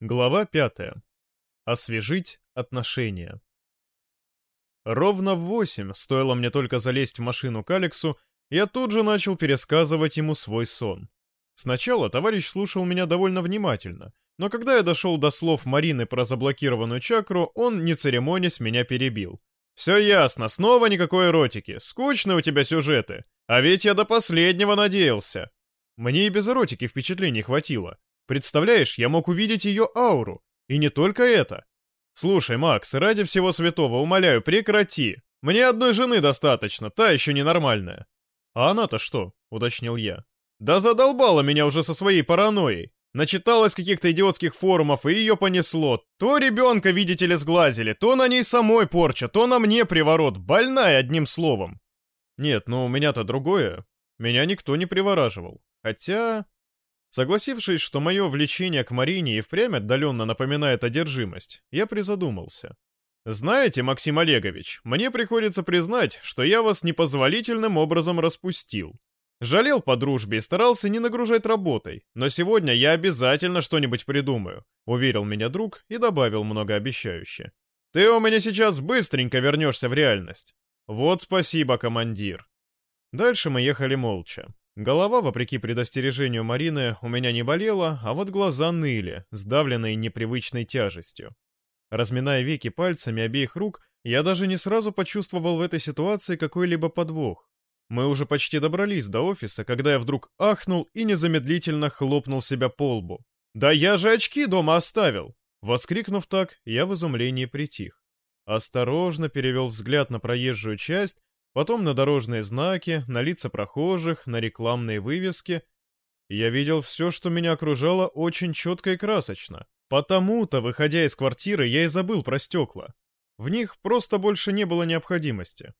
Глава пятая. Освежить отношения. Ровно в восемь, стоило мне только залезть в машину к Алексу, я тут же начал пересказывать ему свой сон. Сначала товарищ слушал меня довольно внимательно, но когда я дошел до слов Марины про заблокированную чакру, он, не церемонясь, меня перебил. «Все ясно, снова никакой эротики, скучные у тебя сюжеты, а ведь я до последнего надеялся». Мне и без эротики впечатлений хватило. Представляешь, я мог увидеть ее ауру. И не только это. Слушай, Макс, ради всего святого, умоляю, прекрати. Мне одной жены достаточно, та еще ненормальная. А она-то что? Уточнил я. Да задолбала меня уже со своей паранойей. Начиталась каких-то идиотских форумов, и ее понесло. То ребенка, видите ли, сглазили, то на ней самой порча, то на мне приворот. Больная, одним словом. Нет, ну у меня-то другое. Меня никто не привораживал. Хотя... Согласившись, что мое влечение к Марине и впрямь отдаленно напоминает одержимость, я призадумался. «Знаете, Максим Олегович, мне приходится признать, что я вас непозволительным образом распустил. Жалел по дружбе и старался не нагружать работой, но сегодня я обязательно что-нибудь придумаю», — уверил меня друг и добавил многообещающе. «Ты у меня сейчас быстренько вернешься в реальность». «Вот спасибо, командир». Дальше мы ехали молча. Голова, вопреки предостережению Марины, у меня не болела, а вот глаза ныли, сдавленные непривычной тяжестью. Разминая веки пальцами обеих рук, я даже не сразу почувствовал в этой ситуации какой-либо подвох. Мы уже почти добрались до офиса, когда я вдруг ахнул и незамедлительно хлопнул себя по лбу. «Да я же очки дома оставил!» Воскликнув так, я в изумлении притих. Осторожно перевел взгляд на проезжую часть потом на дорожные знаки, на лица прохожих, на рекламные вывески. Я видел все, что меня окружало, очень четко и красочно. Потому-то, выходя из квартиры, я и забыл про стекла. В них просто больше не было необходимости.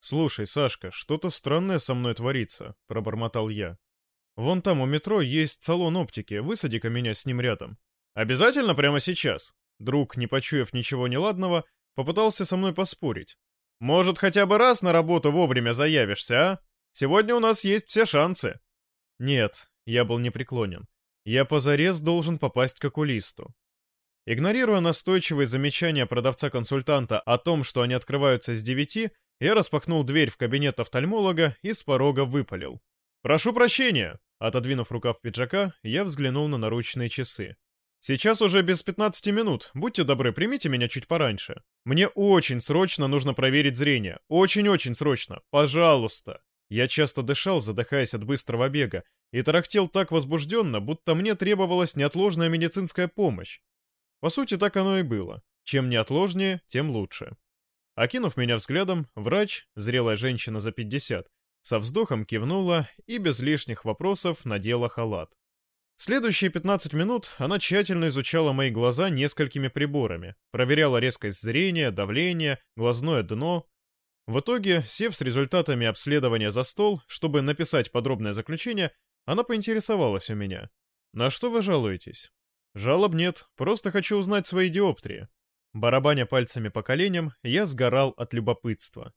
«Слушай, Сашка, что-то странное со мной творится», — пробормотал я. «Вон там у метро есть салон оптики, высади-ка меня с ним рядом». «Обязательно прямо сейчас?» Друг, не почуяв ничего неладного, попытался со мной поспорить, может, хотя бы раз на работу вовремя заявишься, а? Сегодня у нас есть все шансы». «Нет», — я был непреклонен. «Я позарез должен попасть к окулисту». Игнорируя настойчивые замечания продавца-консультанта о том, что они открываются с девяти, я распахнул дверь в кабинет офтальмолога и с порога выпалил. «Прошу прощения!» Отодвинув рукав пиджака, я взглянул на наручные часы. «Сейчас уже без 15 минут. Будьте добры, примите меня чуть пораньше. Мне очень срочно нужно проверить зрение. Очень-очень срочно. Пожалуйста!» Я часто дышал, задыхаясь от быстрого бега, и тарахтел так возбужденно, будто мне требовалась неотложная медицинская помощь. По сути, так оно и было. Чем неотложнее, тем лучше. Окинув меня взглядом, врач, зрелая женщина за 50, со вздохом кивнула и без лишних вопросов надела халат. Следующие 15 минут она тщательно изучала мои глаза несколькими приборами, проверяла резкость зрения, давление, глазное дно. В итоге, сев с результатами обследования за стол, чтобы написать подробное заключение, она поинтересовалась у меня. «На что вы жалуетесь?» «Жалоб нет, просто хочу узнать свои диоптрии». Барабаня пальцами по коленям, я сгорал от любопытства.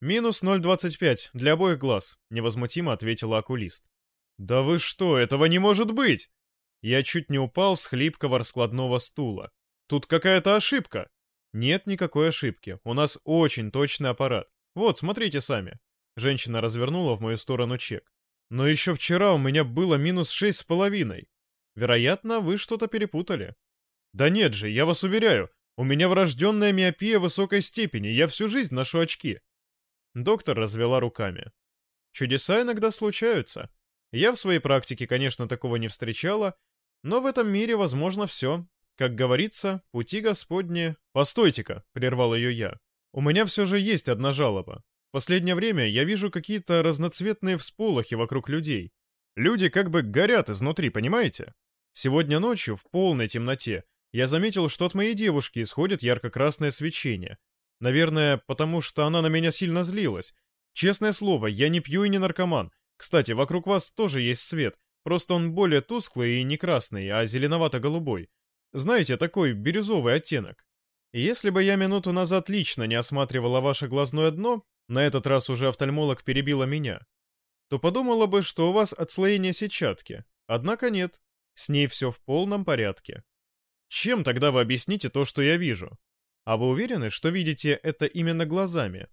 «Минус 0,25 для обоих глаз», — невозмутимо ответила окулист. «Да вы что, этого не может быть!» Я чуть не упал с хлипкого раскладного стула. «Тут какая-то ошибка!» «Нет никакой ошибки. У нас очень точный аппарат. Вот, смотрите сами». Женщина развернула в мою сторону чек. «Но еще вчера у меня было минус шесть с половиной. Вероятно, вы что-то перепутали». «Да нет же, я вас уверяю, у меня врожденная миопия высокой степени, я всю жизнь ношу очки». Доктор развела руками. «Чудеса иногда случаются. Я в своей практике, конечно, такого не встречала, но в этом мире возможно все. Как говорится, пути Господни... Постойте-ка, прервал ее я. У меня все же есть одна жалоба. Последнее время я вижу какие-то разноцветные всполохи вокруг людей. Люди как бы горят изнутри, понимаете? Сегодня ночью, в полной темноте, я заметил, что от моей девушки исходит ярко-красное свечение. Наверное, потому что она на меня сильно злилась. Честное слово, я не пью и не наркоман, кстати, вокруг вас тоже есть свет, просто он более тусклый и не красный, а зеленовато-голубой. Знаете, такой бирюзовый оттенок. Если бы я минуту назад лично не осматривала ваше глазное дно, на этот раз уже офтальмолог перебила меня, то подумала бы, что у вас отслоение сетчатки. Однако нет, с ней все в полном порядке. Чем тогда вы объясните то, что я вижу? А вы уверены, что видите это именно глазами?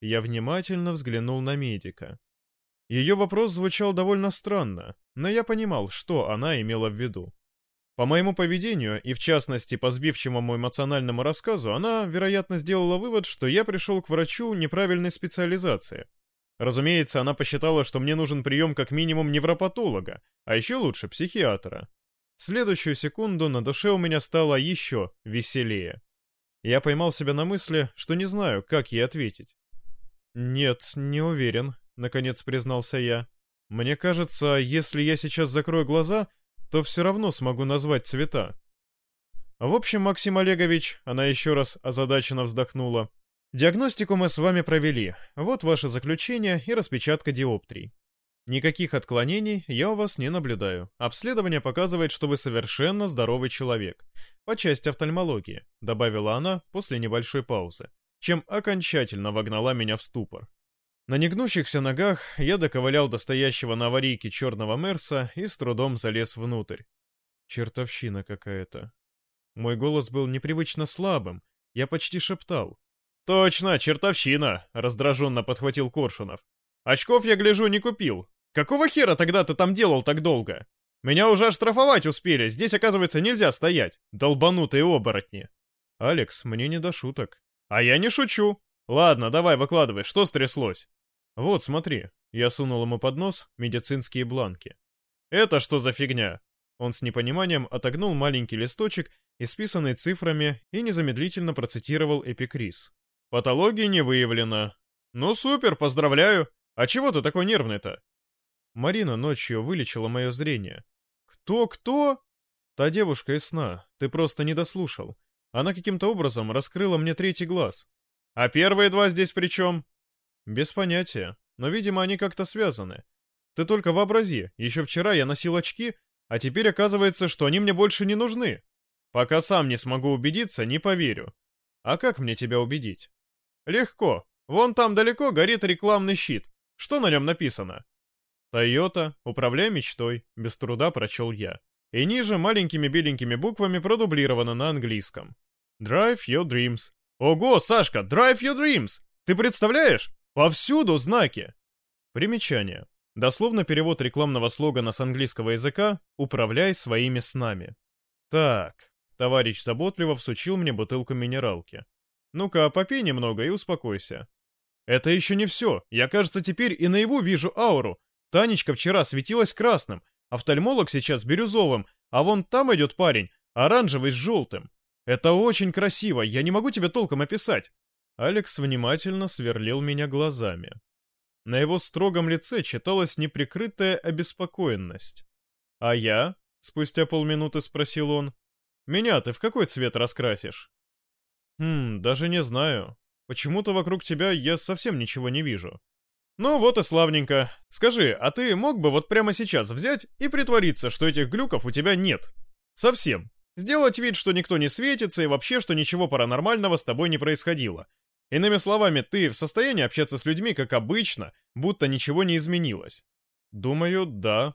Я внимательно взглянул на медика. Ее вопрос звучал довольно странно, но я понимал, что она имела в виду. По моему поведению, и в частности по сбивчивому эмоциональному рассказу, она, вероятно, сделала вывод, что я пришел к врачу неправильной специализации. Разумеется, она посчитала, что мне нужен прием как минимум невропатолога, а еще лучше психиатра. В следующую секунду на душе у меня стало еще веселее. Я поймал себя на мысли, что не знаю, как ей ответить. «Нет, не уверен», — наконец признался я. «Мне кажется, если я сейчас закрою глаза, то все равно смогу назвать цвета. В общем, Максим Олегович, она еще раз озадаченно вздохнула. Диагностику мы с вами провели. Вот ваше заключение и распечатка диоптрий. Никаких отклонений я у вас не наблюдаю. Обследование показывает, что вы совершенно здоровый человек. По части офтальмологии, добавила она после небольшой паузы, чем окончательно вогнала меня в ступор. На негнущихся ногах я доковылял до стоящего на аварийке черного Мерса и с трудом залез внутрь. Чертовщина какая-то. Мой голос был непривычно слабым, я почти шептал. «Точно, чертовщина!» — раздраженно подхватил Коршунов. «Очков, я гляжу, не купил. Какого хера тогда ты там делал так долго? Меня уже оштрафовать успели, здесь, оказывается, нельзя стоять. Долбанутые оборотни!» «Алекс, мне не до шуток». «А я не шучу. Ладно, давай, выкладывай, что стряслось?» «Вот, смотри». Я сунул ему под нос медицинские бланки. «Это что за фигня?» Он с непониманием отогнул маленький листочек, исписанный цифрами, и незамедлительно процитировал эпикриз. «Патологии не выявлено». «Ну супер, поздравляю! А чего ты такой нервный-то?» Марина ночью вылечила мое зрение. «Кто-кто?» «Та девушка из сна. Ты просто не дослушал. Она каким-то образом раскрыла мне третий глаз». «А первые два здесь при чем?» Без понятия, но, видимо, они как-то связаны. Ты только вообрази, еще вчера я носил очки, а теперь оказывается, что они мне больше не нужны. Пока сам не смогу убедиться, не поверю. А как мне тебя убедить? Легко. Вон там далеко горит рекламный щит. Что на нем написано? «Тойота, управляй мечтой», — без труда прочел я. И ниже маленькими беленькими буквами продублировано на английском. «Drive your dreams». Ого, Сашка, drive your dreams! Ты представляешь? Повсюду знаки! Примечание. Дословно перевод рекламного слогана с английского языка «Управляй своими снами». Так, товарищ заботливо всучил мне бутылку минералки. Ну-ка, попей немного и успокойся. Это еще не все. Я, кажется, теперь и наяву вижу ауру. Танечка вчера светилась красным, офтальмолог сейчас бирюзовым, а вон там идет парень, оранжевый с желтым. Это очень красиво, я не могу тебе толком описать. Алекс внимательно сверлил меня глазами. На его строгом лице читалась неприкрытая обеспокоенность. «А я?» — спустя полминуты спросил он. «Меня ты в какой цвет раскрасишь?» «Хм, даже не знаю. Почему-то вокруг тебя я совсем ничего не вижу». «Ну вот и славненько. Скажи, а ты мог бы вот прямо сейчас взять и притвориться, что этих глюков у тебя нет? Совсем. Сделать вид, что никто не светится и вообще, что ничего паранормального с тобой не происходило. Иными словами, ты в состоянии общаться с людьми как обычно, будто ничего не изменилось? Думаю, да.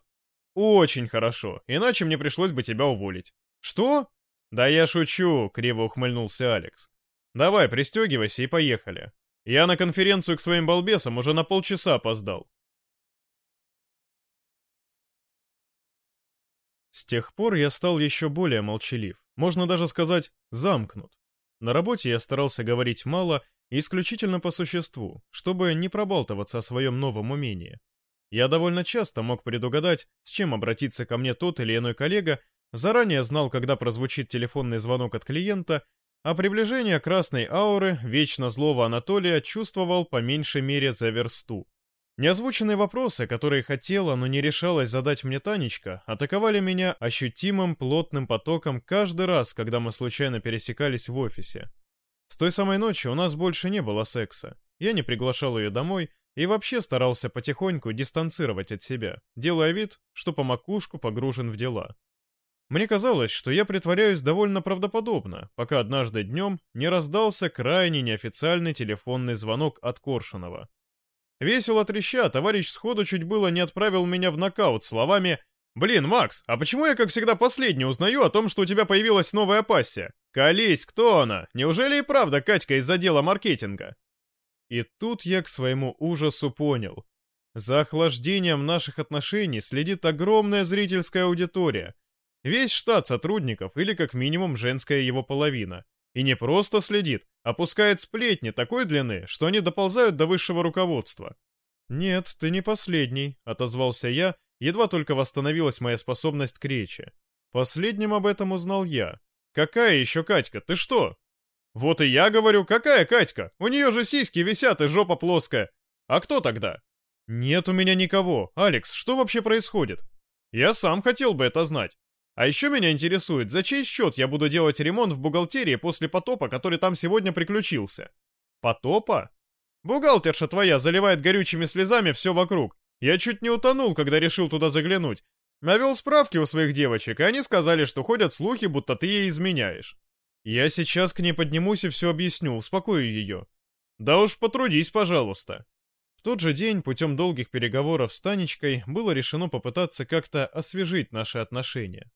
Очень хорошо, иначе мне пришлось бы тебя уволить. Что? Да я шучу, криво ухмыльнулся Алекс. Давай, пристегивайся и поехали. Я на конференцию к своим балбесам уже на полчаса опоздал. С тех пор я стал еще более молчалив, можно даже сказать, замкнут. На работе я старался говорить мало исключительно по существу, чтобы не пробалтываться о своем новом умении. Я довольно часто мог предугадать, с чем обратиться ко мне тот или иной коллега, заранее знал, когда прозвучит телефонный звонок от клиента, а приближение красной ауры вечно злого Анатолия чувствовал по меньшей мере за версту. Неозвученные вопросы, которые хотела, но не решалась задать мне Танечка, атаковали меня ощутимым плотным потоком каждый раз, когда мы случайно пересекались в офисе. С той самой ночи у нас больше не было секса. Я не приглашал ее домой и вообще старался потихоньку дистанцировать от себя, делая вид, что по макушку погружен в дела. Мне казалось, что я притворяюсь довольно правдоподобно, пока однажды днем не раздался крайне неофициальный телефонный звонок от Коршунова. Весело треща, товарищ сходу чуть было не отправил меня в нокаут словами «Блин, Макс, а почему я, как всегда, последний узнаю о том, что у тебя появилась новая пассия? Колись, кто она? Неужели и правда Катька из отдела маркетинга?» И тут я к своему ужасу понял. За охлаждением наших отношений следит огромная зрительская аудитория. Весь штат сотрудников, или как минимум женская его половина. И не просто следит, а пускает сплетни такой длины, что они доползают до высшего руководства. «Нет, ты не последний», — отозвался я, едва только восстановилась моя способность к речи. Последним об этом узнал я. «Какая еще Катька? Ты что?» «Вот и я говорю, какая Катька? У нее же сиськи висят и жопа плоская. А кто тогда?» «Нет у меня никого. Алекс, что вообще происходит?» «Я сам хотел бы это знать. А еще меня интересует, за чей счет я буду делать ремонт в бухгалтерии после потопа, который там сегодня приключился?» «Потопа?» «Бухгалтерша твоя заливает горючими слезами все вокруг. Я чуть не утонул, когда решил туда заглянуть. Навел справки у своих девочек, и они сказали, что ходят слухи, будто ты ей изменяешь. Я сейчас к ней поднимусь и все объясню, успокою ее. Да уж потрудись, пожалуйста. В тот же день, путем долгих переговоров с Танечкой, было решено попытаться как-то освежить наши отношения.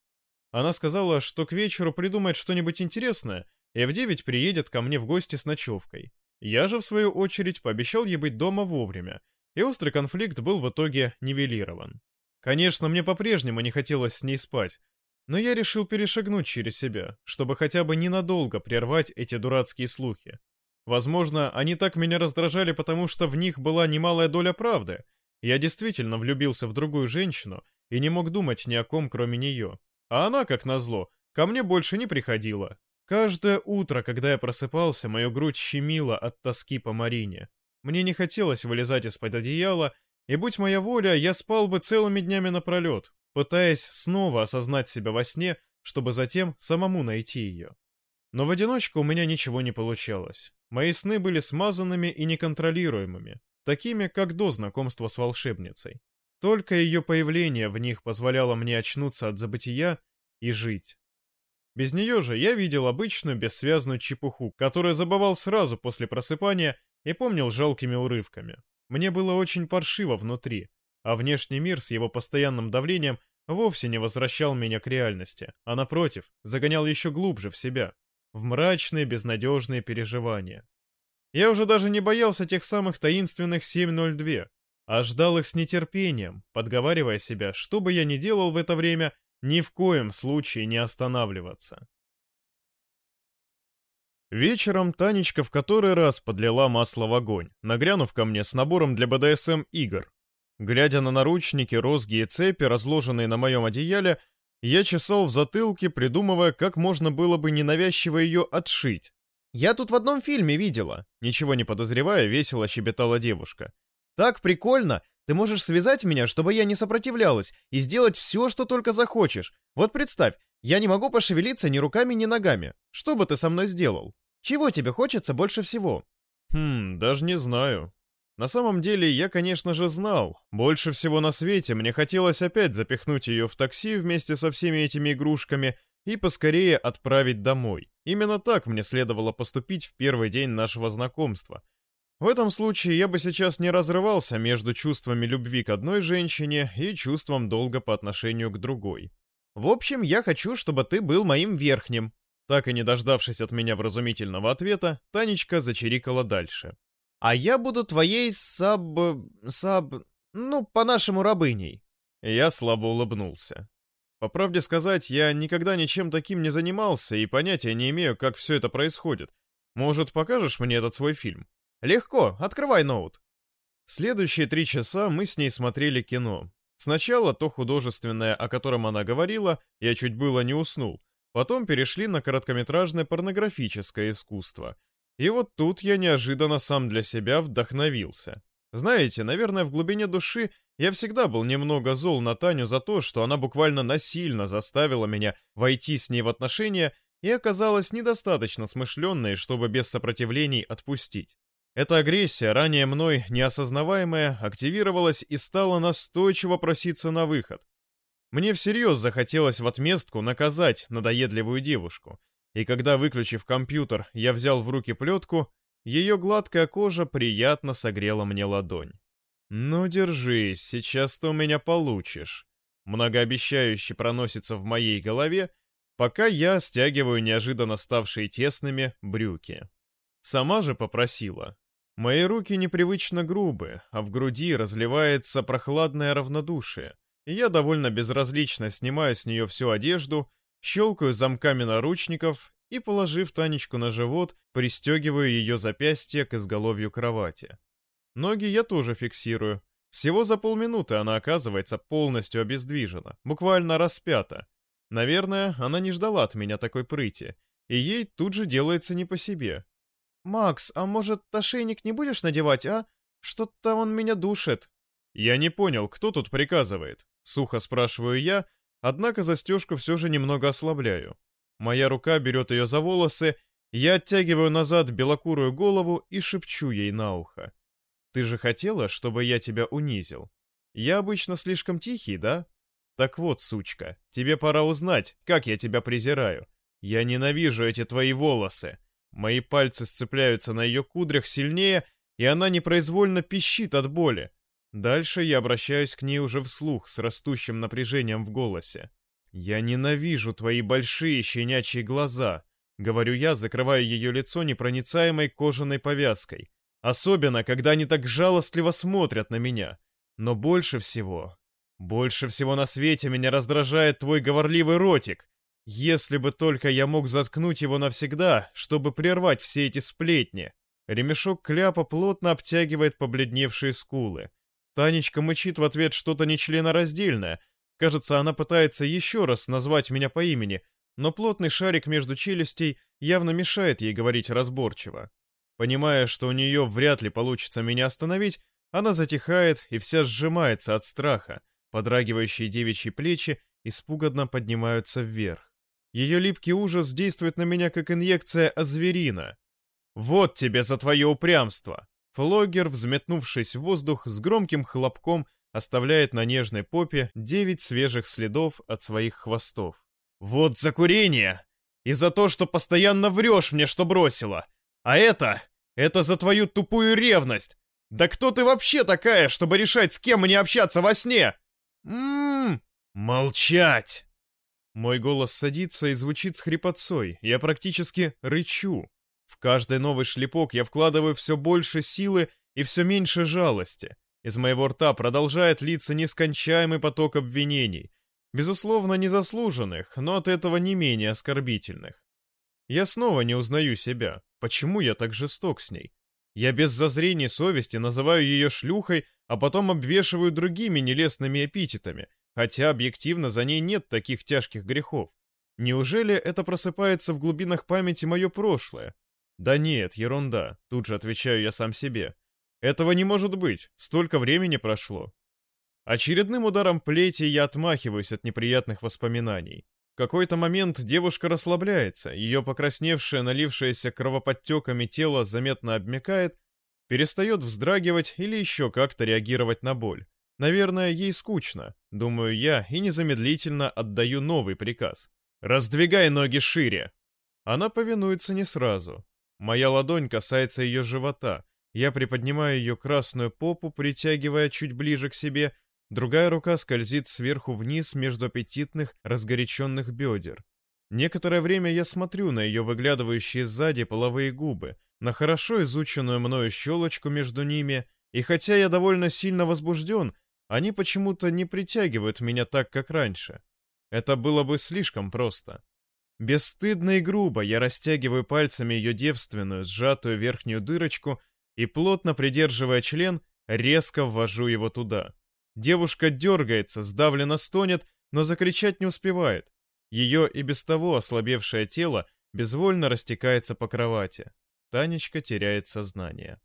Она сказала, что к вечеру придумает что-нибудь интересное, и в девять приедет ко мне в гости с ночевкой. Я же, в свою очередь, пообещал ей быть дома вовремя, и острый конфликт был в итоге нивелирован. Конечно, мне по-прежнему не хотелось с ней спать, но я решил перешагнуть через себя, чтобы хотя бы ненадолго прервать эти дурацкие слухи. Возможно, они так меня раздражали, потому что в них была немалая доля правды. Я действительно влюбился в другую женщину и не мог думать ни о ком, кроме нее. А она, как назло, ко мне больше не приходила. Каждое утро, когда я просыпался, мою грудь щемила от тоски по Марине. Мне не хотелось вылезать из-под одеяла, и будь моя воля, я спал бы целыми днями напролет, пытаясь снова осознать себя во сне, чтобы затем самому найти ее. Но в одиночку у меня ничего не получалось. Мои сны были смазанными и неконтролируемыми, такими, как до знакомства с волшебницей. Только ее появление в них позволяло мне очнуться от забытия и жить. Без нее же я видел обычную бессвязную чепуху, которую забывал сразу после просыпания и помнил жалкими урывками. Мне было очень паршиво внутри, а внешний мир с его постоянным давлением вовсе не возвращал меня к реальности, а напротив, загонял еще глубже в себя, в мрачные безнадежные переживания. Я уже даже не боялся тех самых таинственных 702, а ждал их с нетерпением, подговаривая себя, что бы я ни делал в это время, ни в коем случае не останавливаться. Вечером Танечка в который раз подлила масло в огонь, нагрянув ко мне с набором для БДСМ игр. Глядя на наручники, розги и цепи, разложенные на моем одеяле, я чесал в затылке, придумывая, как можно было бы ненавязчиво ее отшить. «Я тут в одном фильме видела», — ничего не подозревая, весело щебетала девушка. «Так прикольно! Ты можешь связать меня, чтобы я не сопротивлялась, и сделать все, что только захочешь. Вот представь, я не могу пошевелиться ни руками, ни ногами. Что бы ты со мной сделал? Чего тебе хочется больше всего? Хм, даже не знаю. На самом деле, я, конечно же, знал. Больше всего на свете мне хотелось опять запихнуть ее в такси вместе со всеми этими игрушками и поскорее отправить домой. Именно так мне следовало поступить в первый день нашего знакомства. В этом случае я бы сейчас не разрывался между чувствами любви к одной женщине и чувством долга по отношению к другой. В общем, я хочу, чтобы ты был моим верхним». Так и не дождавшись от меня вразумительного ответа, Танечка зачирикала дальше. «А я буду твоей саб... саб... ну, по-нашему, рабыней». Я слабо улыбнулся. По правде сказать, я никогда ничем таким не занимался и понятия не имею, как все это происходит. Может, покажешь мне этот свой фильм? Легко, открывай ноут. Следующие три часа мы с ней смотрели кино. Сначала то художественное, о котором она говорила, я чуть было не уснул. Потом перешли на короткометражное порнографическое искусство. И вот тут я неожиданно сам для себя вдохновился. Знаете, наверное, в глубине души я всегда был немного зол на Таню за то, что она буквально насильно заставила меня войти с ней в отношения и оказалась недостаточно смышленной, чтобы без сопротивлений отпустить. Эта агрессия, ранее мной неосознаваемая, активировалась и стала настойчиво проситься на выход. Мне всерьез захотелось в отместку наказать надоедливую девушку, и когда, выключив компьютер, я взял в руки плетку, ее гладкая кожа приятно согрела мне ладонь. «Ну, держись, сейчас ты у меня получишь». многообещающе проносится в моей голове, пока я стягиваю неожиданно ставшие тесными брюки. Сама же попросила. Мои руки непривычно грубы, а в груди разливается прохладное равнодушие, и я довольно безразлично снимаю с нее всю одежду, щелкаю замками наручников и, положив Танечку на живот, пристегиваю ее запястье к изголовью кровати. Ноги я тоже фиксирую. Всего за полминуты она оказывается полностью обездвижена, буквально распята. Наверное, она не ждала от меня такой прыти, и ей тут же делается не по себе. «Макс, а может, ошейник не будешь надевать, а? Что-то он меня душит». «Я не понял, кто тут приказывает?» — сухо спрашиваю я, однако застежку все же немного ослабляю. Моя рука берет ее за волосы, я оттягиваю назад белокурую голову и шепчу ей на ухо. «Ты же хотела, чтобы я тебя унизил? Я обычно слишком тихий, да? Так вот, сучка, тебе пора узнать, как я тебя презираю. Я ненавижу эти твои волосы. Мои пальцы сцепляются на ее кудрях сильнее, и она непроизвольно пищит от боли. Дальше я обращаюсь к ней уже вслух, с растущим напряжением в голосе. «Я ненавижу твои большие щенячьи глаза», — говорю я, закрывая ее лицо непроницаемой кожаной повязкой. Особенно, когда они так жалостливо смотрят на меня. Но больше всего, больше всего на свете меня раздражает твой говорливый ротик. Если бы только я мог заткнуть его навсегда, чтобы прервать все эти сплетни. Ремешок кляпа плотно обтягивает побледневшие скулы. Танечка мычит в ответ что-то нечленораздельное, Кажется, она пытается еще раз назвать меня по имени, но плотный шарик между челюстей явно мешает ей говорить разборчиво. Понимая, что у нее вряд ли получится меня остановить, она затихает и вся сжимается от страха. Подрагивающие девичьи плечи испуганно поднимаются вверх. Ее липкий ужас действует на меня как инъекция озверина. «Вот тебе за твое упрямство!» Флогер, взметнувшись в воздух, с громким хлопком оставляет на нежной попе девять свежих следов от своих хвостов. «Вот за курение! И за то, что постоянно врешь мне, что бросила! А это... это за твою тупую ревность! Да кто ты вообще такая, чтобы решать, с кем мне общаться во сне? Ммм... Молчать!» Мой голос садится и звучит с хрипотцой. Я практически рычу. В каждый новый шлепок я вкладываю все больше силы и все меньше жалости. Из моего рта продолжает литься нескончаемый поток обвинений, безусловно, незаслуженных, но от этого не менее оскорбительных. Я снова не узнаю себя. Почему я так жесток с ней? Я без зазрения совести называю ее шлюхой, а потом обвешиваю другими нелестными эпитетами, хотя объективно за ней нет таких тяжких грехов. Неужели это просыпается в глубинах памяти мое прошлое? Да нет, ерунда, тут же отвечаю я сам себе. Этого не может быть, столько времени прошло. Очередным ударом плети я отмахиваюсь от неприятных воспоминаний. В какой-то момент девушка расслабляется, ее покрасневшее, налившееся кровоподтеками тело заметно обмякает, перестает вздрагивать или еще как-то реагировать на боль. Наверное, ей скучно, думаю я, и незамедлительно отдаю новый приказ. «Раздвигай ноги шире!» Она повинуется не сразу. Моя ладонь касается ее живота, я приподнимаю ее красную попу, притягивая чуть ближе к себе, другая рука скользит сверху вниз между аппетитных, разгоряченных бедер. Некоторое время я смотрю на ее выглядывающие сзади половые губы, на хорошо изученную мною щелочку между ними, и хотя я довольно сильно возбужден, они почему-то не притягивают меня так, как раньше. Это было бы слишком просто. Бесстыдно и грубо я растягиваю пальцами ее девственную, сжатую верхнюю дырочку и, плотно придерживая член, резко ввожу его туда. Девушка дергается, сдавленно стонет, но закричать не успевает. Ее и без того ослабевшее тело безвольно растекается по кровати. Танечка теряет сознание.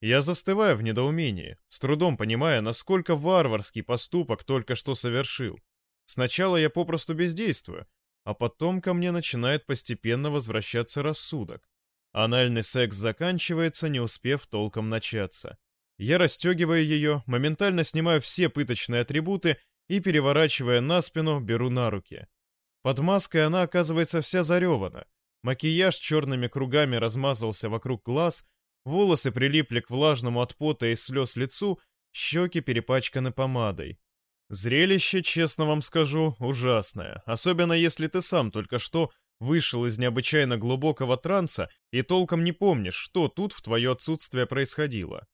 Я застываю в недоумении, с трудом понимая, насколько варварский поступок только что совершил. Сначала я попросту бездействую, а потом ко мне начинает постепенно возвращаться рассудок. Анальный секс заканчивается, не успев толком начаться. Я расстегиваю ее, моментально снимаю все пыточные атрибуты и, переворачивая на спину, беру на руки. Под маской она оказывается вся заревана. Макияж черными кругами размазался вокруг глаз, волосы прилипли к влажному от пота и слез лицу, щеки перепачканы помадой. Зрелище, честно вам скажу, ужасное, особенно если ты сам только что вышел из необычайно глубокого транса и толком не помнишь, что тут в твое отсутствие происходило.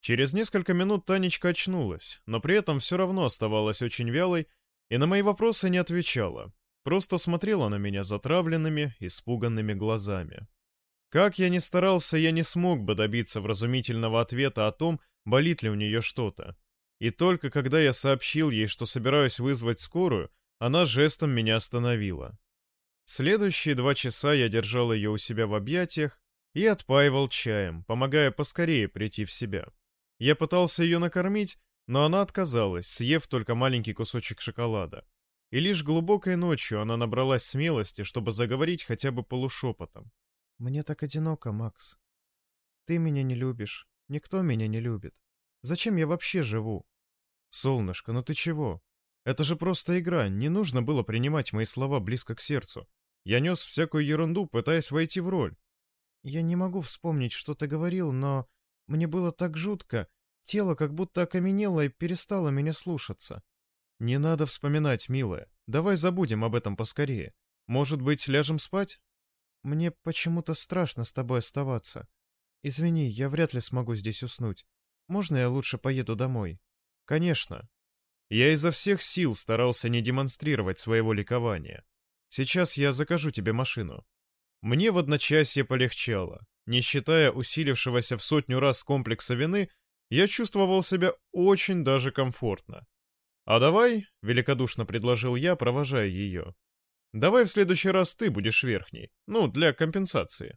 Через несколько минут Танечка очнулась, но при этом все равно оставалась очень вялой и на мои вопросы не отвечала, просто смотрела на меня затравленными, испуганными глазами. Как я ни старался, я не смог бы добиться вразумительного ответа о том, болит ли у нее что-то. И только когда я сообщил ей, что собираюсь вызвать скорую, она жестом меня остановила. Следующие два часа я держал ее у себя в объятиях и отпаивал чаем, помогая поскорее прийти в себя. Я пытался ее накормить, но она отказалась, съев только маленький кусочек шоколада. И лишь глубокой ночью она набралась смелости, чтобы заговорить хотя бы полушепотом. «Мне так одиноко, Макс. Ты меня не любишь, никто меня не любит. Зачем я вообще живу?» «Солнышко, ну ты чего? Это же просто игра, не нужно было принимать мои слова близко к сердцу. Я нес всякую ерунду, пытаясь войти в роль. Я не могу вспомнить, что ты говорил, но мне было так жутко. Тело как будто окаменело и перестало меня слушаться. Не надо вспоминать, милая. Давай забудем об этом поскорее. Может быть, ляжем спать? Мне почему-то страшно с тобой оставаться. Извини, я вряд ли смогу здесь уснуть. Можно я лучше поеду домой? Конечно. Я изо всех сил старался не демонстрировать своего ликования. Сейчас я закажу тебе машину. Мне в одночасье полегчало. Не считая усилившегося в сотню раз комплекса вины, я чувствовал себя очень даже комфортно. «А давай», — великодушно предложил я, провожая ее, — «давай в следующий раз ты будешь верхней, ну, для компенсации».